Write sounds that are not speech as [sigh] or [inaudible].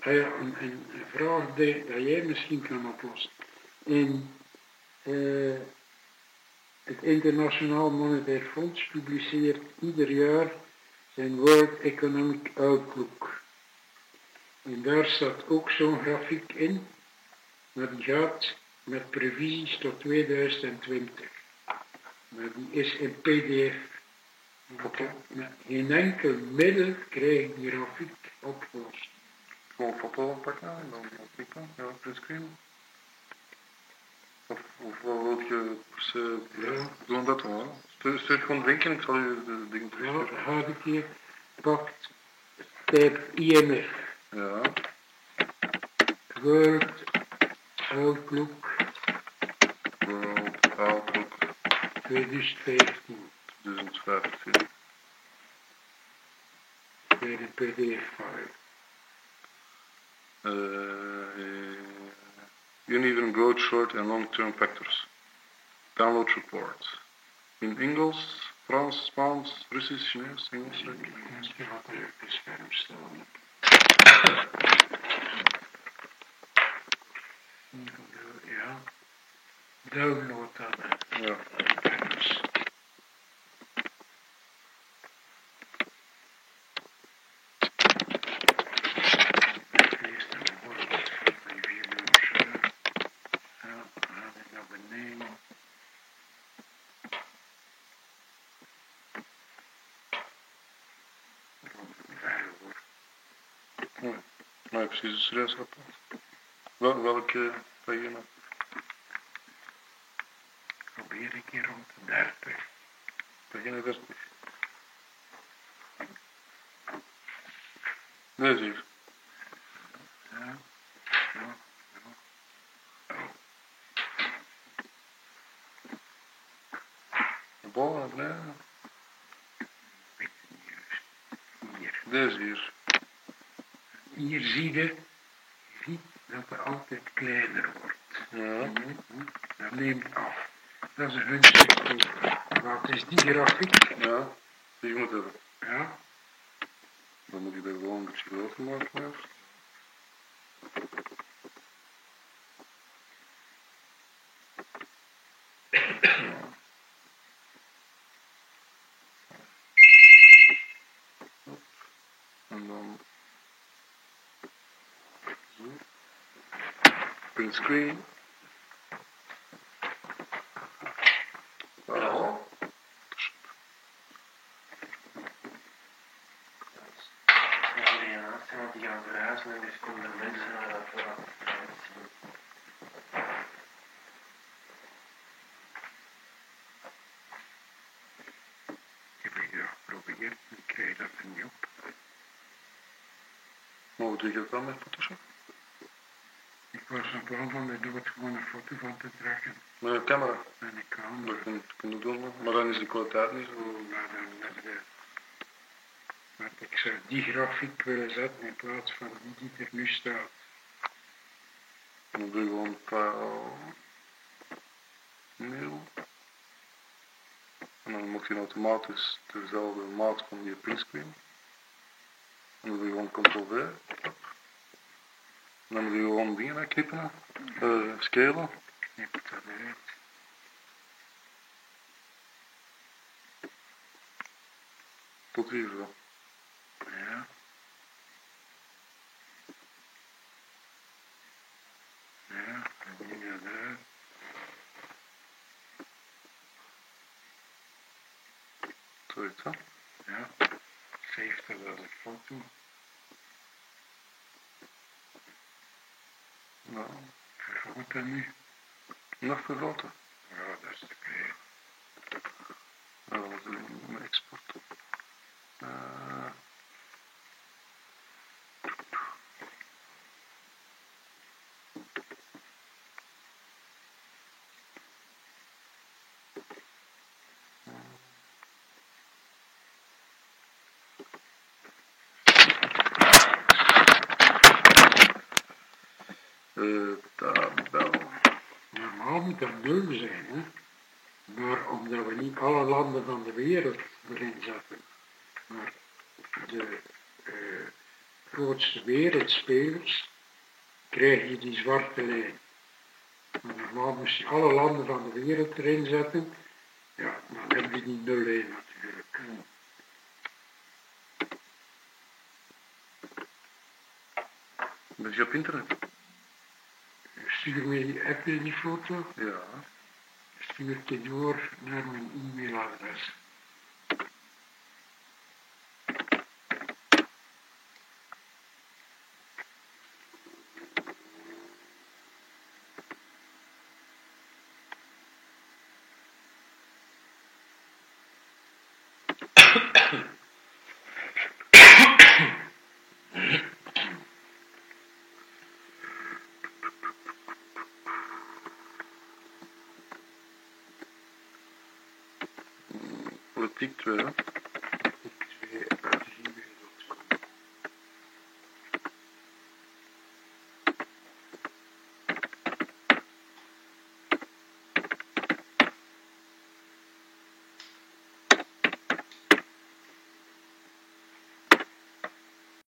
Een, een vraag die, dat jij misschien kan oplossen. In eh, het Internationaal Monetair Fonds publiceert ieder jaar zijn World Economic Outlook. En daar staat ook zo'n grafiek in, maar die gaat met previsies tot 2020. Maar die is in pdf. Met geen enkel middel krijg die grafiek opgelost. Gewoon een foto pakken en dan klikken. Ja, printscreen. Of, of wat wil je Ja. doen dat dan? Stuur, stuur gewoon denken, ik zal je de dingen Ja, terugsturen. ga ik hier pakt type IMF, Ja, World Outlook World Outlook 2015, 2015. bij de pdf-file. Uh, uh, uneven growth short and long-term factors, download reports. In Ingles, France, Spanish, Russian, English. Engels. Bir download Nee, precies, een serieus rapport. Wel, welke pagina? Probeer ik hier rond de 30. Pagina 30. Deze hier. Ja, ja, ja. Oh, De bal naar beneden. weet ik niet juist. Hier. Deze hier. Hier zie je dat het altijd kleiner wordt. Ja. Dat neemt af. Dat is een teken. Wat is die grafiek? Ja. Die moet hebben. Ja, Dan moet je er gewoon een beetje groter maken. En dan Print screen. Hallo? Ja, die naast die gaan verhuizen en dus komen er mensen naar dat het ja, geprobeerd, ik krijg dat er je dat dan met Photoshop? Ik was van plan van er dood gewoon een foto van te trekken. Met een camera. En ik kan Dat kun kun je doen, maar dan is de kwaliteit niet zo. Maar dan met de... Maar ik zou die grafiek willen zetten in plaats van die die er nu staat. Dan doe je gewoon een paar nieuw. En dan moet je automatisch dezelfde maat van je printscreen. En dan doe je gewoon ctrl-v. Dan moet je gewoon dingen knippen, uh, scalen. Knip dat uit. Tot hier zo. Ja. Ja, dan doe je dat uit. Zoiets, hè? Ja. Save dat als een foto. Nou, Vergroot dat nu. nog vergroten. Ja, dat is te klein. Nou, dan moeten we een export. Uh, uh, tabel. Normaal moet dat nul zijn, hè. Maar omdat we niet alle landen van de wereld erin zetten, maar de eh, grootste wereldspelers, krijg je die zwarte lijn. Normaal moest je alle landen van de wereld erin zetten. Ja, dan heb je die nullijn natuurlijk. Dat is op internet. Stuur me, heb je die foto? Ja. Stuur die door naar mijn e-mailadres. [coughs] replique